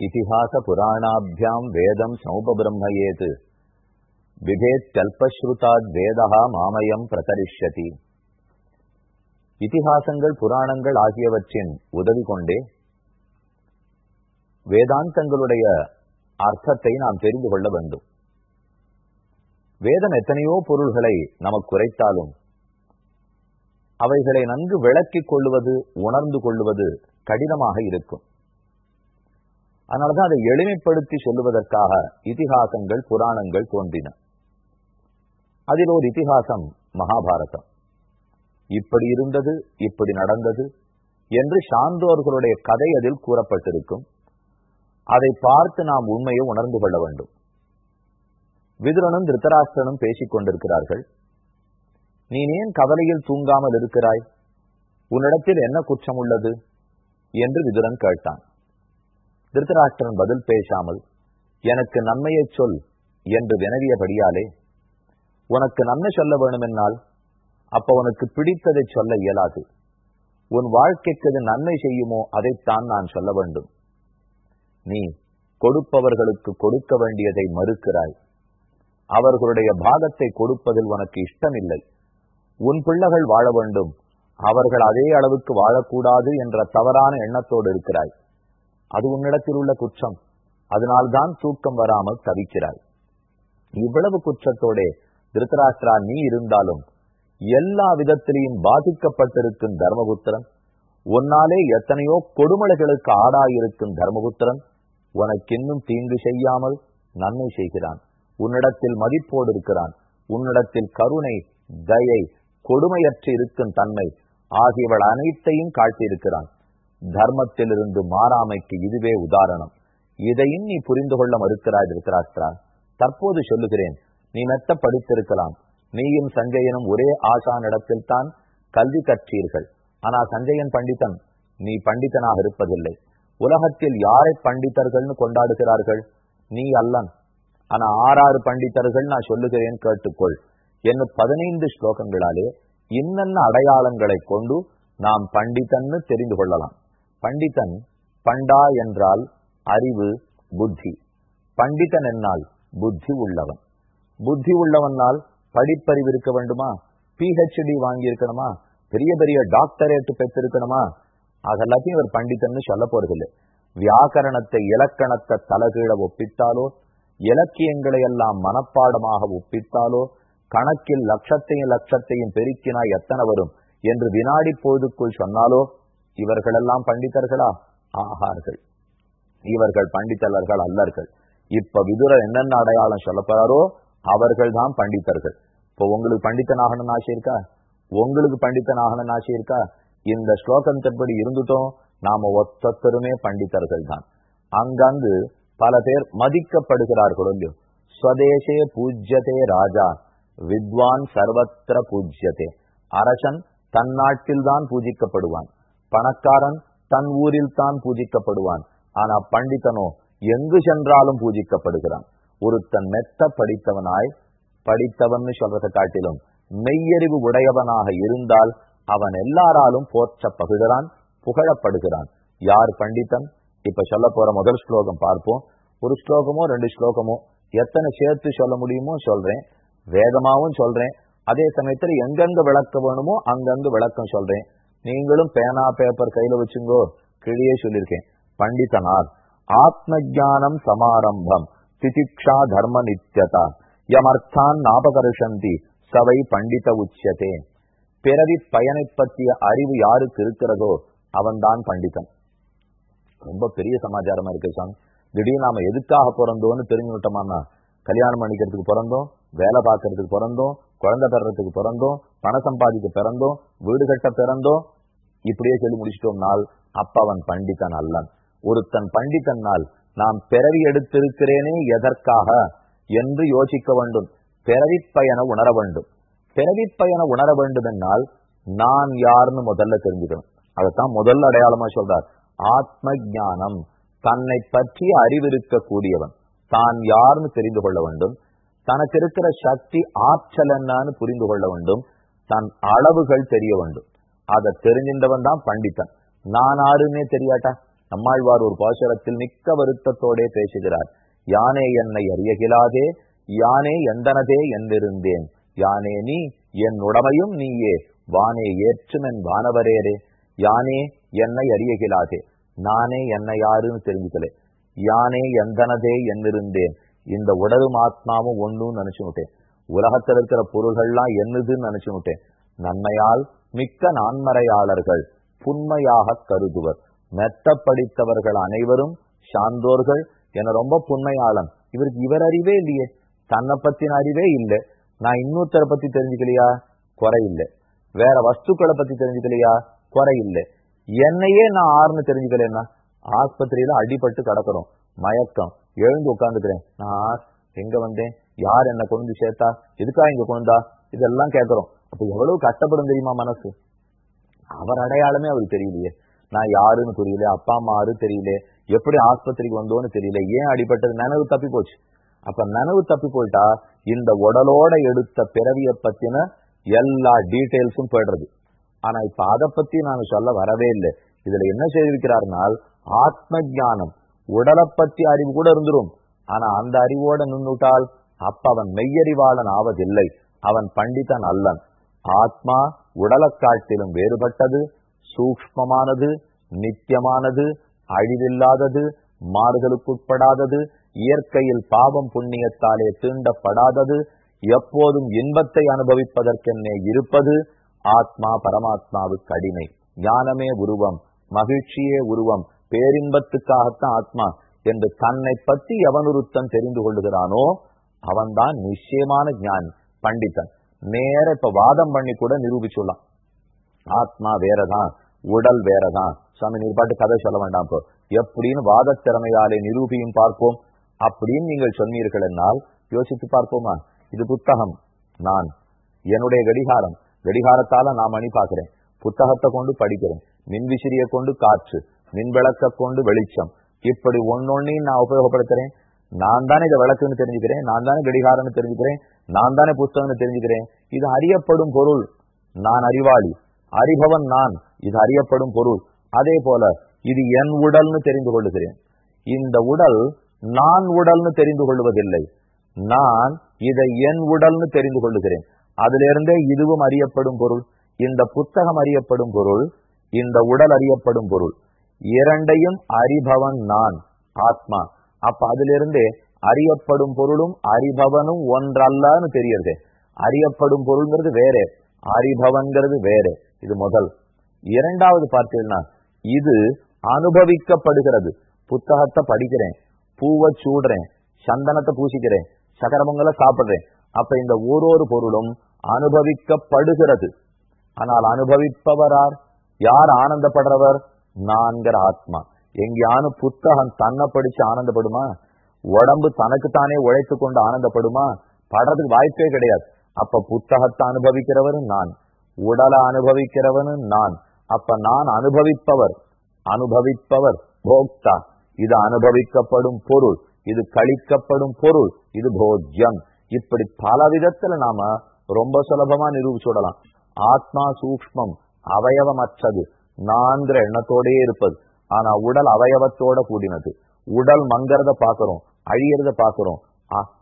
இதிஹாச புராணாபியாம் வேதம் சௌபபிரம்மயேத் விதேத் கல்பஸ்ருதாத் வேதா மாமயம் பிரகரிஷ்யதி இதிகாசங்கள் புராணங்கள் ஆகியவற்றின் உதவி கொண்டே வேதாந்தங்களுடைய அர்த்தத்தை நாம் தெரிந்து கொள்ள வேண்டும். வேதம் எத்தனையோ பொருள்களை நமக்கு குறைத்தாலும் அவைகளை நன்கு விளக்கிக் கொள்வது உணர்ந்து கொள்வது கடினமாக இருக்கும். அதனாலதான் அதை எளிமைப்படுத்தி சொல்லுவதற்காக இதிகாசங்கள் புராணங்கள் தோன்றின. அதில் ஒரு இதிகாசம் மகாபாரதம். இப்படி இருந்தது இப்படி நடந்தது என்று சான்றோர்களுடைய கதை அதில் கூறப்பட்டிருக்கும். அதை பார்த்து நாம் உண்மையை உணர்ந்து கொள்ள வேண்டும். விதுரனும் திருத்தராஷ்டிரனும் பேசிக் கொண்டிருக்கிறார்கள். நீ ஏன் கவலையில் தூங்காமல் இருக்கிறாய்? உன்னிடத்தில் என்ன குற்றம் உள்ளது என்று விதுரன் கேட்டான். திருத்தராஷ்டிரன் பதில் பேசாமல் எனக்கு நன்மையை சொல் என்று வினவியபடியாலே உனக்கு நன்மை சொல்ல வேணுமென்னால் அப்ப உனக்கு பிடித்ததை சொல்ல இயலாது. உன் வாழ்க்கைக்கு அது நன்மை செய்யுமோ அதைத்தான் நான் சொல்ல வேண்டும். நீ கொடுப்பவர்களுக்கு கொடுக்க வேண்டியதை மறுக்கிறாய். அவர்களுடைய பாகத்தை கொடுப்பதில் உனக்கு இஷ்டமில்லை. உன் பிள்ளைகள் வாழ வேண்டும். அவர்கள் அதே அளவுக்கு வாழக்கூடாது என்ற தவறான எண்ணத்தோடு இருக்கிறாய். அது உன்னிடத்தில் உள்ள குற்றம். அதனால்தான் தூக்கம் வராமல் தவிக்கிறாய். இவ்வளவு குற்றத்தோட திருத்தராஷ்டிரா நீ இருந்தாலும் எல்லா விதத்திலையும் பாதிக்கப்பட்டிருக்கும் தர்மபுத்திரன். உன்னாலே எத்தனையோ கொடுமலைகளுக்கு ஆடாயிருக்கும் தர்மபுத்திரன். உனக்கு இன்னும் தீங்கு செய்யாமல் நன்மை செய்கிறான். உன்னிடத்தில் மதிப்போடு இருக்கிறான். உன்னிடத்தில் கருணை தயை கொடுமையற்று இருக்கும் தன்மை ஆகியவள் அனைத்தையும் காட்டியிருக்கிறான். தர்மத்திலிருந்து மாறாமைக்கு இதுவே உதாரணம். இதையும் நீ புரிந்து கொள்ள மறுக்கிறாய் திருத்தராஷ்டிரா தற்போது சொல்லுகிறேன் நீ மெத்த படித்திருக்கலாம் நீயும் சஞ்சயனும் ஒரே ஆசானிடத்தில் தான் கல்வி கற்றீர்கள். ஆனா சஞ்சயன் பண்டிதன் நீ பண்டிதனாக இருப்பதில்லை. உலகத்தில் யாரை பண்டிதர்கள்னு கொண்டாடுகிறார்கள்? நீ அல்லன். ஆனா ஆறாறு பண்டிதர்கள் நான் சொல்லுகிறேன் கேட்டுக்கொள். என்ன பதினைந்து ஸ்லோகங்களாலே இன்னென்ன அடையாளங்களை கொண்டு நாம் பண்டிதன்னு தெரிந்து கொள்ளலாம். பண்டிதன் பண்டா என்றால் அறிவு புத்தி. பண்டிதன் என்னால் புத்தி உள்ளவன். புத்தி உள்ளவனால் படிப்பறிவு இருக்க வேண்டுமா? பிஹெச்டி வாங்கியிருக்கணுமா? பெரிய பெரிய டாக்டரேட் பெற்றிருக்கணுமா? அதெல்லாத்தையும் இவர் பண்டிதன்னு சொல்ல போறதில்லை. வியாக்கரணத்தை இலக்கணத்தை தலகீழ ஒப்பித்தாலோ இலக்கியங்களை எல்லாம் மனப்பாடமாக ஒப்பித்தாலோ கணக்கில் லட்சத்தையும் லட்சத்தையும் பெருக்கினா எத்தனை வரும்? என்று வினாடி பொழுதுக்குள் சொன்னாலோ இவர்களெல்லாம் பண்டிதர்களா? ஆகார்கள் இவர்கள் பண்டிதர்கள் அல்லர்கள். இப்ப விதுர என்னென்ன அடையாளம் சொல்ல போறாரோ அவர்கள் தான் பண்டிதர்கள். இப்போ உங்களுக்கு பண்டிதன் ஆகணும்னு ஆசை இருக்கா? உங்களுக்கு பண்டிதன் ஆகணும்னு ஆசை இருக்கா? இந்த ஸ்லோகத்தின்படி இருந்துட்டோம். நாம ஒத்தத்தருமே பண்டிதர்கள் தான். அங்கங்கு பல பேர் மதிக்கப்படுகிறார்கள் இல்லையோ ஸ்வதேசே பூஜ்யதே ராஜா. வித்வான் சர்வத்திர பூஜ்யதே. அரசன் தன் நாட்டில்தான் பூஜிக்கப்படுவான். பணக்காரன் தன் ஊரில் தான் பூஜிக்கப்படுவான். ஆனா பண்டிதனோ எங்கு சென்றாலும் பூஜிக்கப்படுகிறான். ஒருத்தன் மெத்த படித்தவனாய் படித்தவன் சொல்றதை காட்டிலும் மெய்யறிவு உடையவனாக இருந்தால் அவன் எல்லாராலும் போற்றப்படுகிறான் புகழப்படுகிறான். யார் பண்டிதன்? இப்ப சொல்ல போற முதல் ஸ்லோகம் பார்ப்போம். ஒரு ஸ்லோகமோ ரெண்டு ஸ்லோகமோ எத்தனை சேர்த்து சொல்ல முடியுமோ சொல்றேன். வேகமாவும் சொல்றேன். அதே சமயத்துல எங்கெங்க விளக்க வேணுமோ அங்கங்க விளக்கம் சொல்றேன். நீங்களும் பேனா பேப்பர் கையில வச்சுங்கோ. கிளியே சொல்லியிருக்கேன். பண்டிதனார் ஆத்ம ஜானம் சமாரம்பம். திதிக்ஷா தர்ம நித்தியதா. யமர்த்தான் ஞாபகர்ஷந்தி சவை பண்டித உச்சதே பிறவி பயனை பற்றிய அறிவு யாருக்கு இருக்கிறதோ அவன்தான் பண்டிதன். ரொம்ப பெரிய சமாச்சாரமா இருக்கு சாமி. திடீர்னு நாம எதுக்காக பிறந்தோம்னு தெரிஞ்சுக்கிட்டோமான்னா கல்யாணம் பண்ணிக்கிறதுக்கு பிறந்தோம் வேலை பார்க்கறதுக்கு பிறந்தோம் குழந்தை பெறறதுக்கு பிறந்தோம் பணம் சம்பாதிக்க பிறந்தோம் வீடு கட்ட பிறந்தோம் இப்படியே சொல்லி முடிச்சிட்டோம்னால் அப்ப அவன் பண்டிதன் அல்லன். ஒருத்தன் பண்டிதன்னால் நாம் பிறவி எடுத்திருக்கிறேனே எதற்காக என்று யோசிக்க வேண்டும். பிறவி பயனை உணர வேண்டும். பிறவி பயனை உணர வேண்டும் என்னால் நான் யாருன்னு முதல்ல தெரிஞ்சுக்கணும். அதைத்தான் முதல் அடையாளமா சொல்றார். ஆத்ம ஞானம் தன்னை பற்றி அறிவிருக்க கூடியவன் தான் யாருன்னு தெரிந்து கொள்ள வேண்டும். தனக்கு இருக்கிற சக்தி ஆற்றல் என்னன்னு புரிந்து கொள்ள வேண்டும். தன் அளவுகள் தெரிய வேண்டும். அதை தெரிஞ்சின்றவன் தான் பண்டிதன். நான் ஆறுன்னே தெரியாட்டா? நம்மாழ்வார் ஒரு பாசுரத்தில் மிக்க வருத்தத்தோடே பேசுகிறார். யானே என்னை அறியகிலாதே யானே எந்தனதே என்றிருந்தேன். யானே நீ என் உடமையும் நீயே வானே ஏற்றுமென் வானவரேரே யானே என்னை அறியகிலாதே நானே என்னை யாருன்னு தெரிஞ்சுக்கலே. யானே எந்தனதே என்னிருந்தேன் இந்த உடலும் ஆத்மாவும் ஒண்ணுன்னு நினைச்சு விட்டேன். உலகத்தில் இருக்கிற பொருள்கள்லாம் என்னதுன்னு நினைச்சு விட்டேன். நன்மையால் மிக்க நான்மறையாளர்கள் புண்மையாக கருதுவர். மெத்த படித்தவர்கள் அனைவரும் சார்ந்தோர்கள் என ரொம்ப புண்மையாளன். இவருக்கு இவர் அறிவே இல்லையே. தன்னை பத்தின அறிவே இல்லை. நான் இன்னொருத்தரை பத்தி தெரிஞ்சுக்கலையா? குறை இல்லை. வேற வஸ்துக்களை பத்தி தெரிஞ்சுக்கலையா? குறை இல்லை. என்னையே நான் ஆறுன்னு தெரிஞ்சுக்கலன்னா ஆஸ்பத்திரியில அடிபட்டு கிடக்குறோம் மயக்கம். எழுந்து உட்காந்துக்கிறேன் நான் எங்க வந்தேன்? யார் என்ன கொண்டு சேர்த்தா? எதுக்கா இங்க கொண்டா? இதெல்லாம் கேட்கிறோம். அப்ப எவ்வளவு கஷ்டப்படும் தெரியுமா மனசு? அவர் அடையாளமே அவருக்கு தெரியலையே. நான் யாருன்னு புரியல அப்பா அம்மா யாரு தெரியல எப்படி ஆஸ்பத்திரிக்கு வந்தோன்னு தெரியல ஏன் அடிபட்டது? நினைவு தப்பி போச்சு. அப்ப நனவு தப்பி போயிட்டா இந்த உடலோட எடுத்த பிறவிய பத்தின எல்லா டீட்டெயில்ஸும் போயிடுறது. ஆனா இப்ப அதை பத்தி நான் சொல்ல வரவே இல்லை. இதுல என்ன செய்திருக்கிறார்னால் ஆத்ம ஞானம் உடலை பத்தி அறிவு கூட இருந்துரும். ஆனா அந்த அறிவோட நின்றுட்டால் அப்ப அவன் மெய்யறிவாளன் ஆவதில்லை. அவன் பண்டிதன் அல்லன். ஆத்மா உடலை காட்டிலும் வேறுபட்டது சூக்மமானது நித்தியமானது அழிவில்லாதது மாறுதலுக்குட்படாதது இயற்கையில் பாவம் புண்ணியத்தாலே தீண்டப்படாதது எப்போதும் இன்பத்தை அனுபவிப்பதற்கென்னே இருப்பது ஆத்மா பரமாத்மாவுக்கு அடிமை. ஞானமே உருவம் மகிழ்ச்சியே உருவம் பேரின்பத்துக்காகத்தான் ஆத்மா என்று தன்னை பற்றி எவனுருத்தன் தெரிந்து கொள்ளுகிறானோ அவன்தான் நிச்சயமான ஞானி பண்டிதன். நேர இப்ப வாதம் பண்ணி கூட நிரூபிச்சுள்ளான் ஆத்மா வேறதான் உடல் வேறதான். சாமி நீர் பாட்டு கதை சொல்ல வேண்டாம் இப்போ. எப்படின்னு வாத திறமையாலே நிரூபியும் பார்ப்போம். அப்படின்னு நீங்கள் சொன்னீர்கள் என்னால் யோசித்து பார்ப்போமா? இது புத்தகம். நான் என்னுடைய கடிகாரம். கடிகாரத்தால நான் மணி பார்க்கிறேன். புத்தகத்தை கொண்டு படிக்கிறேன். மின்விசிறிய கொண்டு காற்று. மின்விளக்க கொண்டு வெளிச்சம். இப்படி ஒன்னொன்னையும் நான் உபயோகப்படுத்துறேன். நான் தானே இதை விளக்குன்னு தெரிஞ்சுக்கிறேன். நான் தானே கடிகாரம்னு தெரிஞ்சுக்கிறேன். நான் தானே புஸ்தகம்னு தெரிஞ்சுக்கிறேன். இது அறியப்படும் பொருள். நான் அறிவாளி. அறிபவன் நான். இது அறியப்படும் பொருள். அதே போல இது என் உடல்னு தெரிந்து கொள்ளுகிறேன். இந்த உடல் நான் உடல்னு தெரிந்து கொள்வதில்லை. நான் இதை என் உடல்னு தெரிந்து கொள்ளுகிறேன். அதிலிருந்தே இதுவும் அறியப்படும் பொருள். இந்த புத்தகம் அறியப்படும் பொருள். இந்த உடல் அறியப்படும் பொருள். இரண்டையும் அறிபவன் நான் ஆத்மா. அப்ப அதிலிருந்தே அறியப்படும் பொருளும் அறிபவனும் ஒன்றல்லன்னு தெரியறது அறியப்படும் பொருள்ங்கிறது வேறே அறிபவன்கிறது வேறே. இது முதல். இரண்டாவது பார்த்தீங்கன்னா இது அனுபவிக்கப்படுகிறது. புத்தகத்தை படிக்கிறேன் பூவை சூடுறேன் சந்தனத்தை பூசிக்கிறேன் சகரமங்களை சாப்பிடுறேன். அப்ப இந்த ஒரு பொருளும் அனுபவிக்கப்படுகிறது. ஆனால் அனுபவிப்பவரார் யார் ஆனந்தப்படுறவர்? நான்கிற ஆத்மா. எங்கேயானு புத்தகம் தன்னை படிச்சு ஆனந்தப்படுமா? உடம்பு தனக்குத்தானே உழைத்து கொண்டு ஆனந்தப்படுமா? படுறதுக்கு வாய்ப்பே கிடையாது. அப்ப புத்தகத்தை அனுபவிக்கிறவரு நான். உடலை அனுபவிக்கிறவனு நான். அப்ப நான் அனுபவிப்பவர் அனுபவிப்பவர் போக்தா. இது அனுபவிக்கப்படும் பொருள். இது கழிக்கப்படும் பொருள். இது போஜ்யம். இப்படி பல விதத்துல நாம ரொம்ப சுலபமா நிரூபிச்சுடலாம் ஆத்மா சூக்மம் அவயவமற்றது. நான்கிற எண்ணத்தோடயே இருப்பது. ஆனா உடல் அவயவத்தோட கூடினது. உடல் மங்கறத பாக்குறோம் அழியறத பாக்குறோம்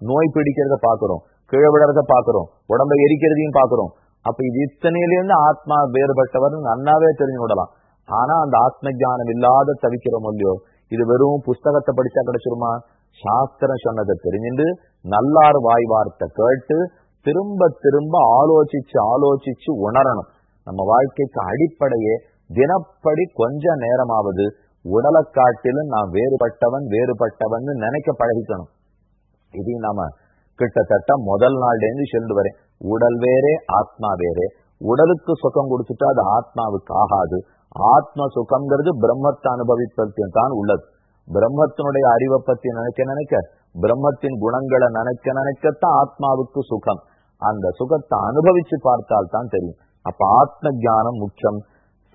நோய் பிடிக்கிறத பாக்குறோம் கீழே பாக்குறோம் உடம்ப எரிக்கிறதையும் பாக்குறோம். அப்ப இது இத்தனையிலிருந்து ஆத்மா வேறுபட்டவர் நன்னாவே தெரிஞ்சு விடலாம் ஆனா அந்த ஆத்ம ஜானம் இல்லாத தவிக்கிறோம் இல்லையோ இது வெறும் புஸ்தகத்தை படிச்சா கிடைச்சிருமா? சாஸ்திரம் சொன்னதை தெரிஞ்சுட்டு நல்லார் வாய் வார்த்தை கேட்டு திரும்ப திரும்ப ஆலோசிச்சு ஆலோசிச்சு உணரணும். நம்ம வாழ்க்கைக்கு அடிப்படையே தினப்படி கொஞ்ச நேரமாவது உடலை காட்டிலும் நான் வேறுபட்டவன் வேறுபட்டவன் நினைக்க பழகிக்கணும். இதையும் நாம கிட்டத்தட்ட முதல் நாள்லேருந்து சென்று வரேன் உடல் வேறே ஆத்மா வேறே. உடலுக்கு சுகம் கொடுத்துட்டா அது ஆத்மாவுக்கு ஆகாது. ஆத்ம சுகம்ங்கிறது பிரம்மத்தை அனுபவிப்பதற்கு தான் உள்ளது. பிரம்மத்தினுடைய அறிவை பத்தி நினைக்க நினைக்க பிரம்மத்தின் குணங்களை நினைக்க நினைக்கத்தான் ஆத்மாவுக்கு சுகம். அந்த சுகத்தை அனுபவிச்சு பார்த்தால் தான் தெரியும். அப்ப ஆத்ம ஜானம் முக்கியம்.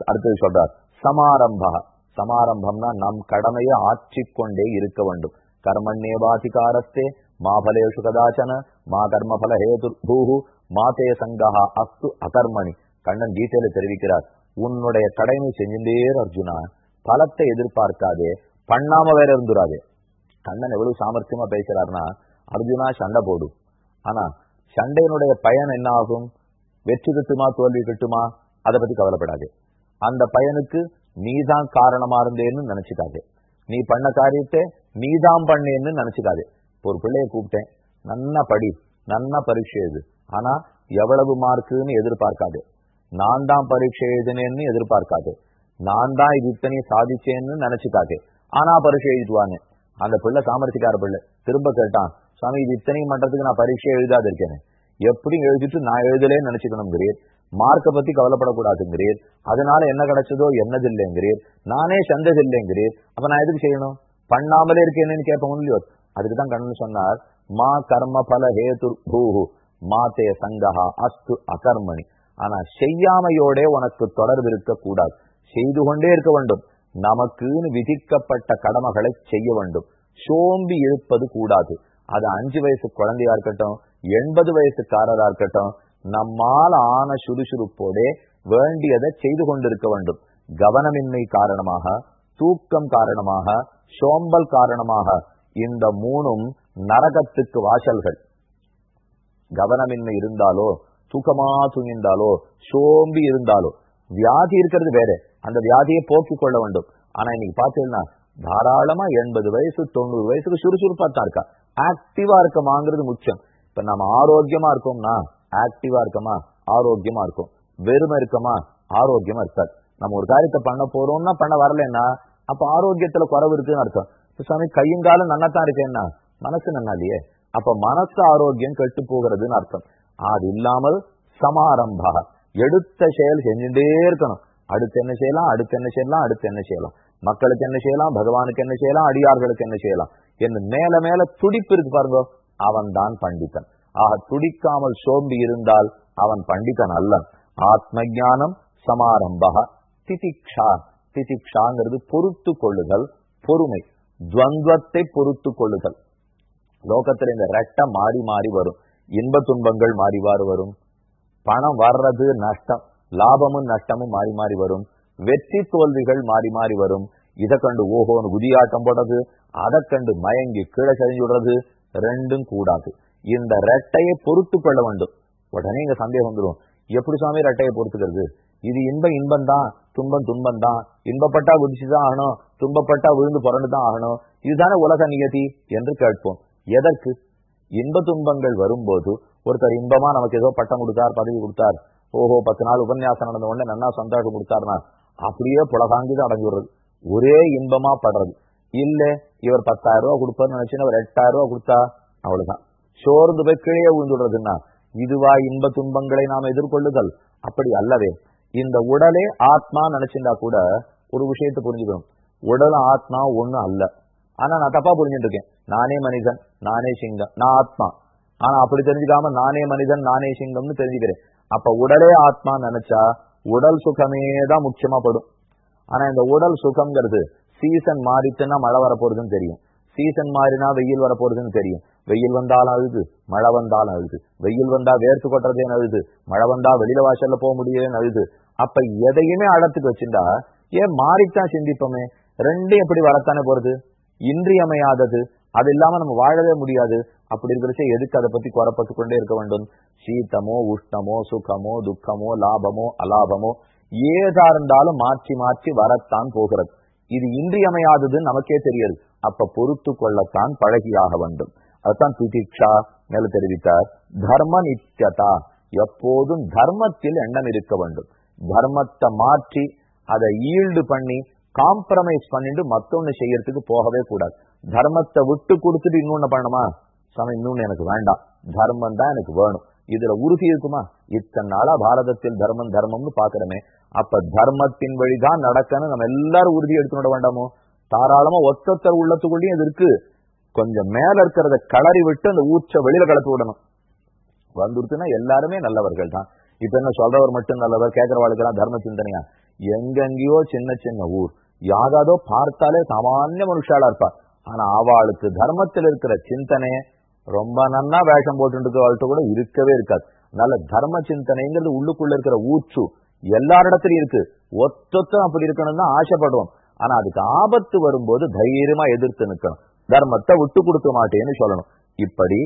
அடுத்தது சொல்றார் சமாரம்பா சமாரம்பம்னா நம் கடமையை ஆற்றிக்கொண்டே இருக்க வேண்டும். கர்மண்யேவாதிகாரத்தே மாபலேஷு கதாச்சன மா கர்மபல ஹேது பூஹு மாதே சங்கஹா அஸ்து அகர்மணி. கண்ணன் கீதையில தெரிவிக்கிறார் உன்னுடைய கடமை செஞ்சுட்டே அர்ஜுனா. பலத்தை எதிர்பார்க்காதே பண்ணாம வேற இருந்துடாதே கண்ணன் எவ்வளவு சாமர்த்தியமா பேசுறாருன்னா அர்ஜுனா சண்டை போடும் ஆனா சண்டையினுடைய பயன் என்ன ஆகும் வெற்றி கிட்டுமா தோல்வி கிட்டுமா? அதை பத்தி கவலைப்படாது. அந்த பயனுக்கு நீதான் காரணமா இருந்தேன்னு நினைச்சுக்காது. நீ பண்ண காரியத்தை நீதான் பண்ணேன்னு நினைச்சுக்காது. ஒரு பிள்ளைய கூப்பிட்டேன். நன்னா படி நன்னா பரீட்சை எழுது. ஆனா எவ்வளவு மார்க்குன்னு எதிர்பார்க்காது. நான் தான் பரீட்சை எழுதினேன்னு எதிர்பார்க்காது. நான் தான் இது இத்தனையும் சாதிச்சேன்னு நினைச்சுக்காது. ஆனா பரீட்சை எழுதிட்டுவாங்க அந்த பிள்ளை சாமர்த்திக்கார பிள்ளை திரும்ப கேட்டான் சுவாமி இது இத்தனையும் பண்றதுக்கு நான் பரீட்சை எழுதாது இருக்கேன் எப்படி எழுதிட்டு நான் எழுதலேன்னு நினைச்சுக்கணுங்கிறீர் மார்க்கை பத்தி கவலைப்படக்கூடாதுங்கிறீர். அதனால என்ன கிடைச்சதோ என்னது இல்லைங்கிறீர் நானே சந்தது இல்லைங்கிறீர் அப்ப நான் எதுக்கு செய்யணும்? பண்ணாமலே இருக்கேன்னு கேட்போம் இல்லையோ? அதுக்கு கண்ணன் சொன்னார் மா கர்ம பல ஹேது பூஹு மாத்தே சங்கஹா அஸ்து அகர்மணி. ஆனா செய்யாமையோட உனக்கு தொடர்பு இருக்க கூடாது செய்து கொண்டே இருக்க வேண்டும். நமக்குன்னு விதிக்கப்பட்ட கடமைகளை செய்ய வேண்டும். சோம்பி இருப்பது கூடாது. அது அஞ்சு வயசு குழந்தையா இருக்கட்டும் எண்பது வயசுக்காரரா இருக்கட்டும் நம்மால் ஆன சுறுசுறுப்போடே வேண்டியதை செய்து கொண்டிருக்க வேண்டும். கவனமின்மை காரணமாக தூக்கம் காரணமாக சோம்பல் காரணமாக இந்த மூணும் நரகத்துக்கு வாசல்கள். கவனமின்மை இருந்தாலோ தூக்கமா தூங்கிந்தாலோ சோம்பி இருந்தாலோ வியாதி இருக்கிறது வேற. அந்த வியாதியை போக்கிக் கொள்ள வேண்டும். ஆனா இன்னைக்கு பாத்தீங்கன்னா தாராளமா எண்பது வயசு தொண்ணூறு வயசுக்கு சுறுசுறுப்பா தான் இருக்கா. ஆக்டிவா இருக்கமாங்கிறது முக்கியம். இப்ப நம்ம ஆரோக்கியமா இருக்கோம்னா ஆக்டிவா இருக்கமா? ஆரோக்கியமா இருக்கும். வெறுமை இருக்கமா? ஆரோக்கியமா இருக்காது. நம்ம ஒரு காரியத்தை பண்ண போறோம்னா பண்ண வரலன்னா அப்ப ஆரோக்கியத்துல குறவு இருக்குன்னு அர்த்தம். சாமி கையும் காலம் நன்னாத்தான் இருக்கேன்னா மனசு நன்னா இல்லையே அப்ப மனசு ஆரோக்கியம் கெட்டு போகிறதுன்னு அர்த்தம். அது இல்லாமல் சமாரம்பா. எடுத்த செயல் செஞ்சுட்டே இருக்கணும். அடுத்து என்ன செய்யலாம்? அடுத்து என்ன செய்யலாம்? அடுத்து என்ன செய்யலாம்? மக்களுக்கு என்ன செய்யலாம்? பகவானுக்கு என்ன செய்யலாம்? அடியார்களுக்கு என்ன செய்யலாம்? என்று மேல மேல துடிப்பு இருக்கு பாருங்க. அவன் தான் பண்டிதன். ஆக துடிக்காமல் சோம்பி இருந்தால் அவன் பண்டிதன் அல்லன் ஆத்ம ஜானம் சமாரம்பக திதிக்ஷா. திதிக்ஷாங்கிறது பொறுத்து கொள்ளுதல் பொறுமை. துவந்தத்தை பொறுத்து கொள்ளுதல். லோகத்துல இந்த ரெட்டம் மாறி மாறி வரும். இன்ப துன்பங்கள் மாறி மாறி வரும். பணம் வர்றது நஷ்டம் லாபமும் நஷ்டமும் மாறி மாறி வரும். வெற்றி தோல்விகள் மாறி மாறி வரும். இதை கண்டு ஓஹோன்னு குதியாட்டம் போடுறது அதை கண்டு மயங்கி கீழே சரிஞ்சு விடுறது ரெண்டும் கூடாது. இந்த ரெட்டையை பொறுத்து கொள்ள வேண்டும். உடனே இங்க சந்தேகம் வந்துடும் எப்படி சுவாமி ரெட்டையை பொறுத்துக்கிறது? இது இன்பம் இன்பம் தான் துன்பம் துன்பம் தான். இன்பப்பட்டா குதிச்சுதான் ஆகணும் துன்பப்பட்டா விழுந்து புரண்டுதான் ஆகணும். இதுதானே உலக நியதி என்று கேட்போம். எதற்கு? இன்ப துன்பங்கள் வரும்போது ஒருத்தர் இன்பமா நமக்கு ஏதோ பட்டம் கொடுத்தார் பதவி கொடுத்தார். ஓஹோ பத்து நாள் உபன்யாசம் நடந்த உடனே நன்னா சந்தோஷம் கொடுத்தாருனா? அப்படியே புலகாங்கிதான் அடங்கி விடுறது. ஒரே இன்பமா படுறது. இல்ல இவர் பத்தாயிரம் ரூபாய் கொடுப்பாருன்னு நினைச்சுன்னா அவர் எட்டாயிரம் ரூபாய் கொடுத்தா அவ்வளவுதான். சோர்ந்து போய் கீழே விழுந்துடுறதுன்னா இதுவா இன்ப துன்பங்களை நாம் எதிர்கொள்ளுதல்? அப்படி அல்லவே இந்த உடலே ஆத்மா நினைச்சிருந்தா கூட ஒரு விஷயத்தை புரிஞ்சுக்கணும். உடல் ஆத்மா ஒண்ணு அல்ல. ஆனா நான் தப்பா புரிஞ்சுட்டு இருக்கேன் நானே மனிதன் நானே சிங்கம் நான் ஆத்மா. ஆனா அப்படி தெரிஞ்சுக்காம நானே மனிதன் நானே சிங்கம்னு தெரிஞ்சுக்கிறேன். அப்ப உடலே ஆத்மா நினைச்சா உடல் சுகமே தான் முக்கியமா படும். ஆனா இந்த உடல் சுகம்ங்கிறது சீசன் மாறிச்சுன்னா மழை வரப்போறதுன்னு தெரியும். சீசன் மாறினா வெயில் வரப்போறதுன்னு தெரியும். வெயில் வந்தாலும் அழுது மழை வந்தாலும் அழுது. வெயில் வந்தா வேர்த்து கொட்டுறதேன்னு அழுது? மழை வந்தா வெளியில வாசல்ல போக முடியலன்னு அழுது? அப்ப எதையுமே அழத்துக்கு வச்சிருந்தா ஏன் மாறித்தான் சிந்திப்போமே? ரெண்டும் எப்படி வரத்தானே போறது? இன்றியமையாதது. அது இல்லாம நம்ம வாழவே முடியாது. அப்படி இருக்கிறச்சே எதுக்கு அதை பத்தி குறப்பட்டு கொண்டே இருக்க வேண்டும்? சீத்தமோ உஷ்ணமோ சுகமோ துக்கமோ லாபமோ அலாபமோ ஏதா இருந்தாலும் மாற்றி மாற்றி வரத்தான் போகிறது. இது இன்றியமையாததுன்னு நமக்கே தெரியாது. அப்ப பொறுத்து கொள்ளத்தான் பழகியாக வேண்டும். அதுதான் திதிக்ஷா மேல தெரிவித்தார். தர்ம நித்தியதா எப்போதும் தர்மத்தில் எண்ணம் இருக்க வேண்டும். தர்மத்தை மாற்றி அதை ஈல்டு பண்ணி காம்ப்ரமைஸ் பண்ணிட்டு மத்தொன்னு செய்யறதுக்கு போகவே கூடாது. தர்மத்தை விட்டு கொடுத்துட்டு இன்னொன்னு பண்ணணுமா? சமயம் இன்னொன்னு எனக்கு வேண்டாம். தர்மம் தான் எனக்கு வேணும். இதுல உறுதி இருக்குமா? இத்தனை நாளா பாரதத்தில் தர்மம் தர்மம்னு பாக்குறமே அப்ப தர்மத்தின் வழிதான் நடக்கணும். நம்ம எல்லாரும் உறுதி எடுத்துட வேண்டாமோ? தாராளமா ஒத்தொத்தர் உள்ளத்துக்குள்ளேயும் இது இருக்கு. கொஞ்சம் மேல இருக்கிறத களறி விட்டு அந்த ஊச்ச வெளியில கலப்பி விடணும். வந்துருச்சுன்னா எல்லாருமே நல்லவர்கள் தான் இப்ப என்ன சொல்றவர் மட்டும் நல்லவர் கேட்கறவாளுக்கெல்லாம் தர்ம சிந்தனையா? எங்கெங்கயோ சின்ன சின்ன ஊர். யாராவதோ பார்த்தாலே சாமானிய மனுஷாலா இருப்பா. ஆனா அவளுக்கு தர்மத்தில் இருக்கிற சிந்தனை ரொம்ப நன்னா வேஷம் போட்டு கூட இருக்கவே இருக்காது. அதனால தர்ம சிந்தனைங்கிறது உள்ளுக்குள்ள இருக்கிற ஊச்சு எல்லாரிடத்துலயும் இருக்கு. ஒத்தொத்தம் அப்படி இருக்கணும்னு தான் ஆசைப்படுவோம். ஆனா அதுக்கு ஆபத்து வரும்போது தைரியமா எதிர்த்து நிற்கணும் தர்மத்தை விட்டு கொடுக்க மாட்டேன்னு சொல்லணும். இப்படி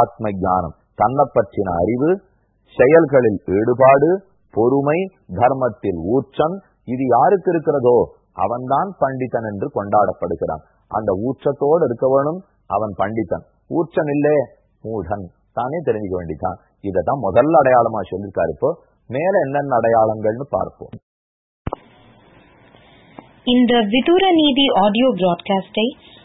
ஆத்ம ஜானம் தன்னை பற்றின அறிவு செயல்களில் ஈடுபாடு பொறுமை தர்மத்தில் ஊச்சம் இது யாருக்கு இருக்கிறதோ அவன்தான் பண்டிதன் என்று கொண்டாடப்படுகிறான். அந்த ஊச்சத்தோடு இருக்க வேணும் அவன் பண்டிதன். ஊச்சன் இல்லே மூடன் தானே தெரிஞ்சுக்க வேண்டிதான் இததான் முதல்ல அடையாளமா சொல்லியிருக்காரு இப்போ. மேல என்னென்ன அடையாளங்கள்னு பார்ப்போம். இந்த விதுர நீதி ஆடியோ பிராட்காஸ்டை